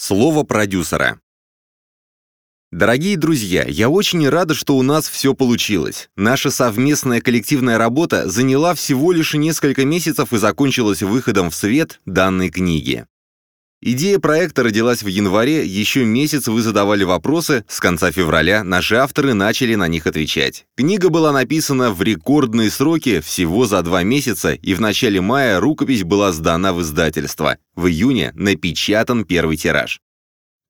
Слово продюсера. Дорогие друзья, я очень рада, что у нас все получилось. Наша совместная коллективная работа заняла всего лишь несколько месяцев и закончилась выходом в свет данной книги. Идея проекта родилась в январе, еще месяц вы задавали вопросы, с конца февраля наши авторы начали на них отвечать. Книга была написана в рекордные сроки, всего за два месяца, и в начале мая рукопись была сдана в издательство. В июне напечатан первый тираж.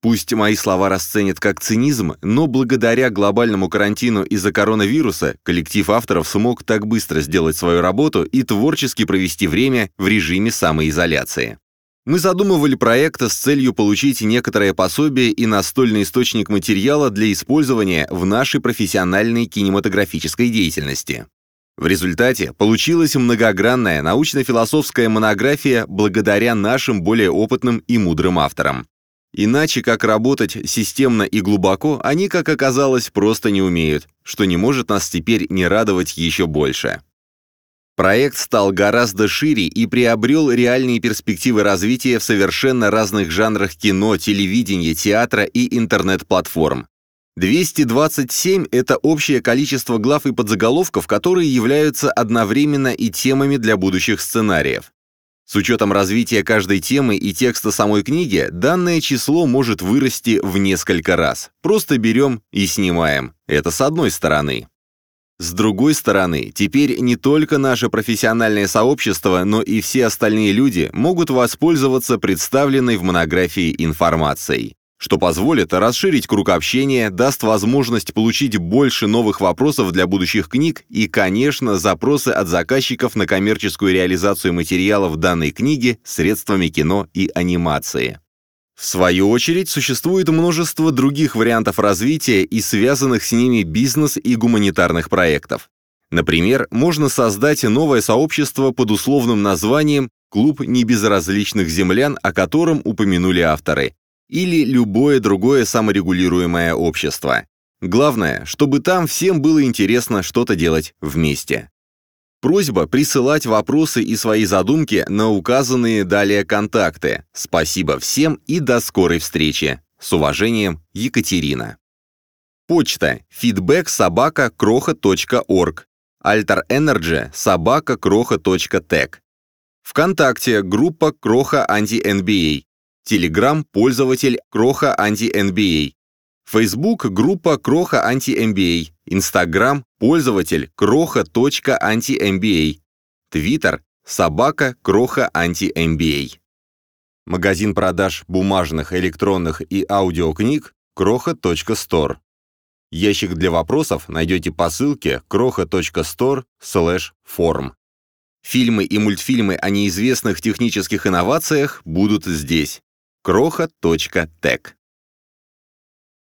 Пусть мои слова расценят как цинизм, но благодаря глобальному карантину из-за коронавируса коллектив авторов смог так быстро сделать свою работу и творчески провести время в режиме самоизоляции. Мы задумывали проект с целью получить некоторое пособие и настольный источник материала для использования в нашей профессиональной кинематографической деятельности. В результате получилась многогранная научно-философская монография благодаря нашим более опытным и мудрым авторам. Иначе как работать системно и глубоко, они, как оказалось, просто не умеют, что не может нас теперь не радовать еще больше. Проект стал гораздо шире и приобрел реальные перспективы развития в совершенно разных жанрах кино, телевидения, театра и интернет-платформ. 227 — это общее количество глав и подзаголовков, которые являются одновременно и темами для будущих сценариев. С учетом развития каждой темы и текста самой книги, данное число может вырасти в несколько раз. Просто берем и снимаем. Это с одной стороны. С другой стороны, теперь не только наше профессиональное сообщество, но и все остальные люди могут воспользоваться представленной в монографии информацией, что позволит расширить круг общения, даст возможность получить больше новых вопросов для будущих книг и, конечно, запросы от заказчиков на коммерческую реализацию материалов данной книги средствами кино и анимации. В свою очередь, существует множество других вариантов развития и связанных с ними бизнес и гуманитарных проектов. Например, можно создать новое сообщество под условным названием «Клуб небезразличных землян», о котором упомянули авторы, или любое другое саморегулируемое общество. Главное, чтобы там всем было интересно что-то делать вместе. Просьба присылать вопросы и свои задумки на указанные далее контакты. Спасибо всем и до скорой встречи. С уважением, Екатерина. Почта. feedback собака кроха.орг Alter Energy собака кроха.тек ВКонтакте. Группа Кроха Анти-НБА Телеграм. Пользователь Кроха Анти-НБА Facebook группа Кроха Анти-МБА, Инстаграм пользователь кроха.анти-MBA, Твиттер собака Кроха Анти-MBA. Магазин продаж бумажных, электронных и аудиокниг кроха.store. Ящик для вопросов найдете по ссылке kroha.store/form. Фильмы и мультфильмы о неизвестных технических инновациях будут здесь. kroha.tech